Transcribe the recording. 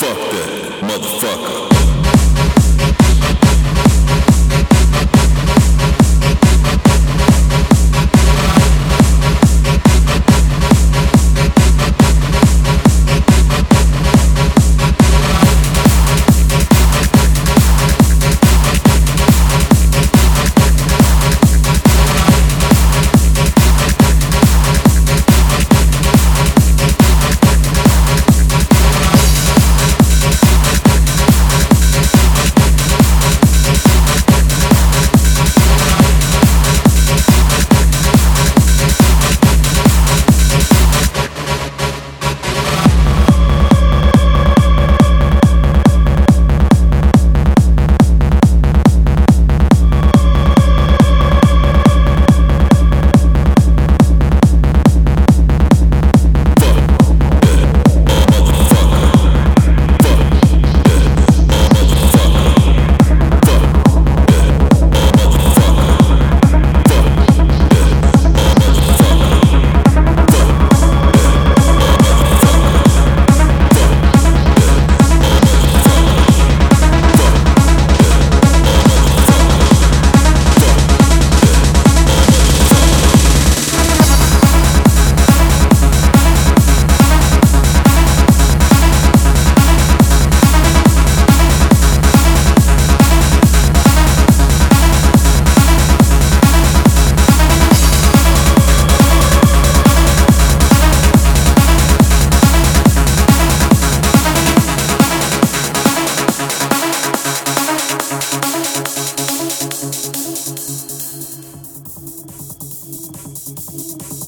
Fuck that motherfucker. Thank